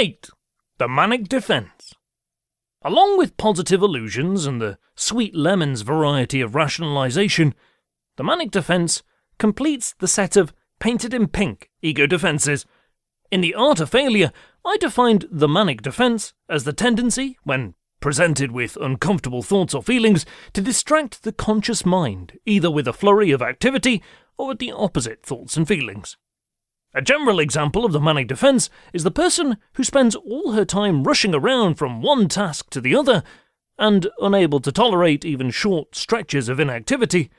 8. The Manic Defense. Along with positive illusions and the sweet lemons variety of rationalization, the Manic Defense completes the set of painted in pink ego defenses. In The Art of Failure, I defined the Manic Defense as the tendency, when presented with uncomfortable thoughts or feelings, to distract the conscious mind, either with a flurry of activity or with the opposite thoughts and feelings. A general example of the manic defense is the person who spends all her time rushing around from one task to the other and unable to tolerate even short stretches of inactivity.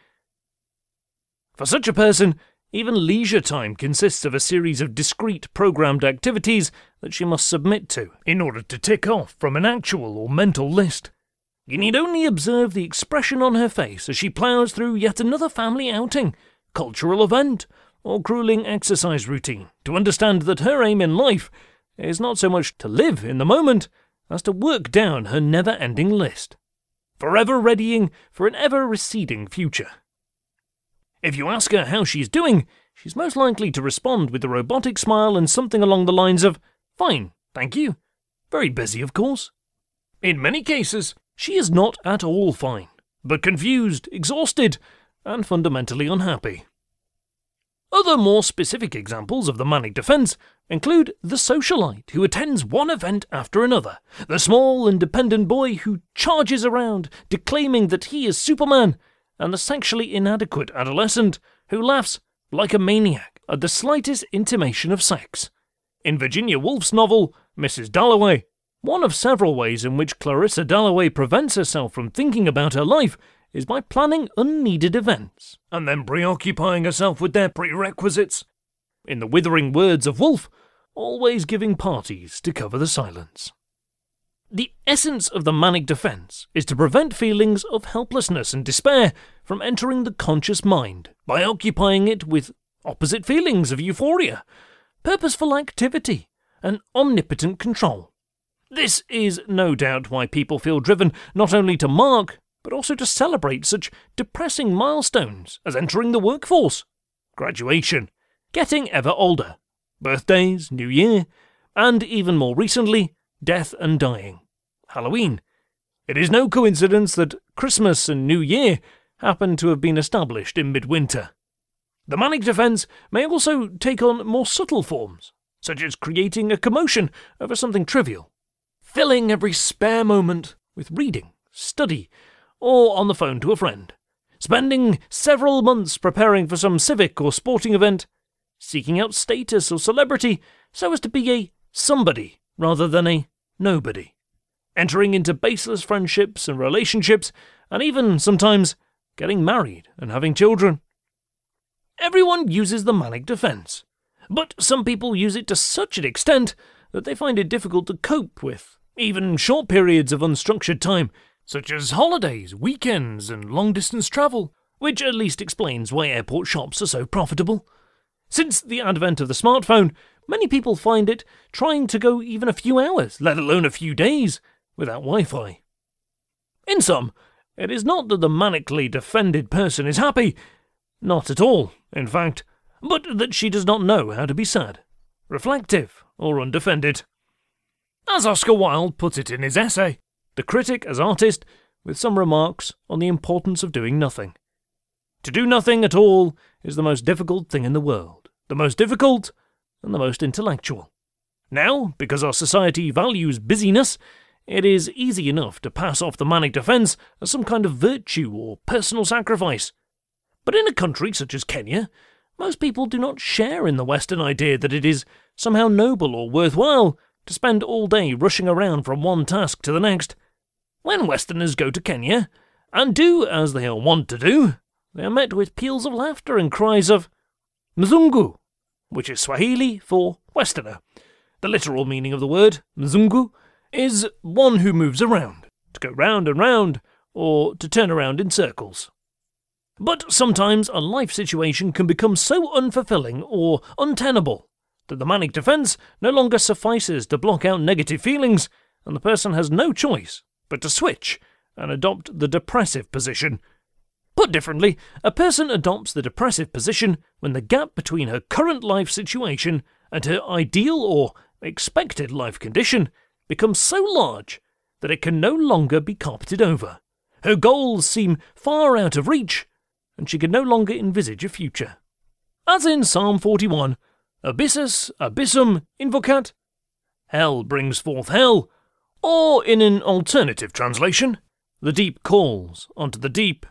For such a person, even leisure time consists of a series of discrete programmed activities that she must submit to in order to tick off from an actual or mental list. You need only observe the expression on her face as she ploughs through yet another family outing, cultural event, or grueling exercise routine to understand that her aim in life is not so much to live in the moment as to work down her never ending list, forever readying for an ever receding future. If you ask her how she's doing, she's most likely to respond with a robotic smile and something along the lines of, Fine, thank you. Very busy, of course. In many cases, she is not at all fine, but confused, exhausted, and fundamentally unhappy. Other more specific examples of the manic defense include the socialite who attends one event after another, the small independent boy who charges around declaiming that he is Superman, and the sexually inadequate adolescent who laughs like a maniac at the slightest intimation of sex. In Virginia Woolf's novel, Mrs. Dalloway, one of several ways in which Clarissa Dalloway prevents herself from thinking about her life is by planning unneeded events and then preoccupying herself with their prerequisites. In the withering words of Woolf, always giving parties to cover the silence. The essence of the manic defense is to prevent feelings of helplessness and despair from entering the conscious mind by occupying it with opposite feelings of euphoria, purposeful activity, and omnipotent control. This is no doubt why people feel driven not only to mark but also to celebrate such depressing milestones as entering the workforce, graduation, getting ever older, birthdays, New Year, and even more recently, death and dying, Halloween. It is no coincidence that Christmas and New Year happen to have been established in midwinter. The manic defense may also take on more subtle forms, such as creating a commotion over something trivial, filling every spare moment with reading, study, or on the phone to a friend, spending several months preparing for some civic or sporting event, seeking out status or celebrity so as to be a somebody rather than a nobody, entering into baseless friendships and relationships, and even sometimes getting married and having children. Everyone uses the manic defense, but some people use it to such an extent that they find it difficult to cope with, even short periods of unstructured time such as holidays, weekends, and long distance travel, which at least explains why airport shops are so profitable. Since the advent of the smartphone, many people find it trying to go even a few hours, let alone a few days, without Wi Fi. In sum, it is not that the manically defended person is happy, not at all, in fact, but that she does not know how to be sad, reflective, or undefended. As Oscar Wilde puts it in his essay, the critic as artist, with some remarks on the importance of doing nothing. To do nothing at all is the most difficult thing in the world, the most difficult and the most intellectual. Now, because our society values busyness, it is easy enough to pass off the manic defense as some kind of virtue or personal sacrifice. But in a country such as Kenya, most people do not share in the Western idea that it is somehow noble or worthwhile to spend all day rushing around from one task to the next. When Westerners go to Kenya, and do as they are wont to do, they are met with peals of laughter and cries of Mzungu, which is Swahili for Westerner. The literal meaning of the word, Mzungu, is one who moves around, to go round and round, or to turn around in circles. But sometimes a life situation can become so unfulfilling or untenable that the manic defense no longer suffices to block out negative feelings, and the person has no choice but to switch and adopt the depressive position. Put differently, a person adopts the depressive position when the gap between her current life situation and her ideal or expected life condition becomes so large that it can no longer be carpeted over. Her goals seem far out of reach, and she can no longer envisage a future. As in Psalm 41, Abyssus abyssum invocat, hell brings forth hell, or in an alternative translation, the deep calls onto the deep